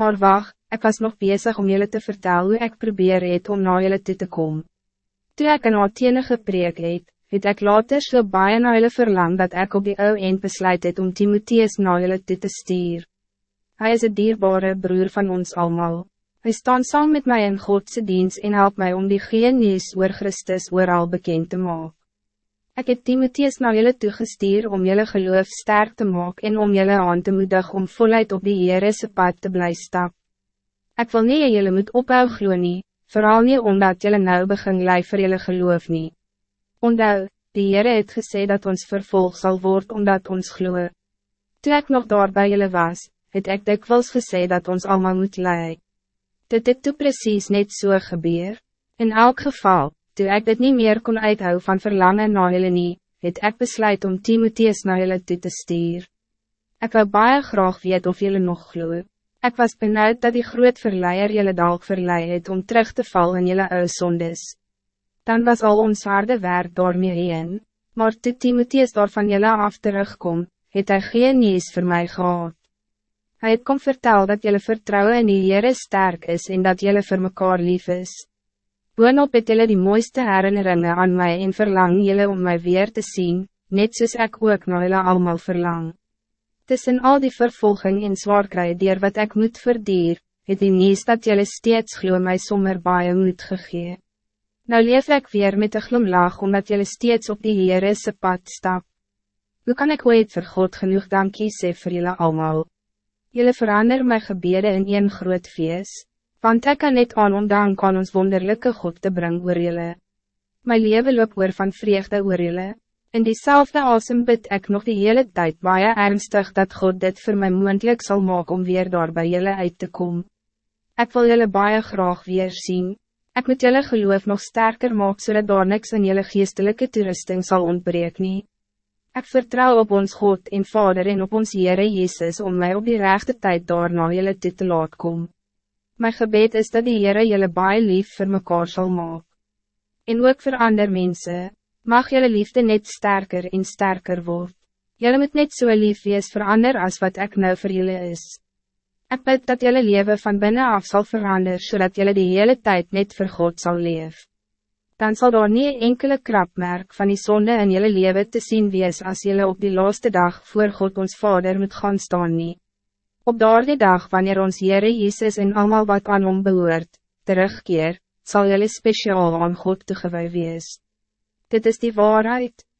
Maar wacht, ik was nog bezig om jullie te vertellen hoe ik probeer het om naar jullie toe te komen. Toen ik een Athene gepreek het, het ek later so baie na julle verlang dat ik op die ou eind besluit het om Timotheus na julle toe te stuur. Hij is een dierbare broer van ons allemaal. Hij staan saam met mij in Godse dienst en help mij om die geen nieuws oor Christus ooral bekend te maken. Ik heb Timotheus naar jullie toegestuur om jullie geloof sterk te maken en om jullie aan te moedig om voluit op die Heerese pad te blijven stap. Ik wil niet jullie moet ophou glo nie, vooral niet omdat jullie nou begin lei vir jullie geloof nie. Ondou, die Heere het gesê dat ons vervolg zal worden omdat ons glo. Toen ik nog daar bij jullie was, het ek dikwels gesê dat ons allemaal moet lei. Dit het toe precies net so gebeur. In elk geval, Toe ek dit niet meer kon uithou van verlangen na hulle nie, het ek besluit om Timotheus na hulle toe te stuur. Ek wou baie graag weet of julle nog glo. Ek was benauwd dat die groot verleier julle dalk verlei het om terug te val in julle ou sondes. Dan was al ons harde werk daarmee heen, maar toe Timotheus daar van julle af terugkom, het hy geen nieuws voor mij gehad. Hij het kom vertel dat jullie vertrouwen in die Heere sterk is en dat jullie voor mekaar lief is. Boonop het julle die mooiste herinneringen aan mij en verlang julle om mij weer te zien, net soos ek ook na julle allemaal verlang. Tussen al die vervolging en zwaarkry dier wat ik moet verdier, het die nieuws dat julle steeds glo my sommer baie moed gegee. Nou leef ik weer met een glomlaag omdat julle steeds op die Heerese pad stap. Hoe kan ik ooit vir God genoeg dankie sê vir julle allemaal? Julle verander my gebede in een groot feest want ik kan net aan om dank aan ons wonderlijke God te brengen oor jylle. My leven loop oor van vreugde oor jylle. In diezelfde asem bid ek nog die hele tijd baie ernstig dat God dit voor my moendlik zal maken om weer daar bij jylle uit te komen. Ik wil jylle baie graag weer zien. Ik moet jylle geloof nog sterker maak zodat daar niks in jylle geestelijke toerusting zal ontbreek nie. Ik vertrouw op ons God en Vader en op ons Heere Jezus om mij op die rechte tijd daar na jylle toe te laat komen. Mijn gebed is dat die Heere jylle baie lief vir mekaar sal maak. En ook voor andere mensen, mag jylle liefde net sterker en sterker word. Jylle moet net so lief wees vir ander as wat ik nou voor jullie is. Ik bid dat jylle leven van binnen af zal veranderen, zodat jylle die hele tijd net voor God zal leven. Dan zal daar niet enkele krapmerk van die zonde in jylle leven te zien wees als jylle op die laatste dag voor God ons Vader moet gaan staan nie. Op daardie dag wanneer ons Heere Jezus en allemaal wat aan hom behoort, terugkeer, zal jullie speciaal aan God toegewee wees. Dit is die waarheid.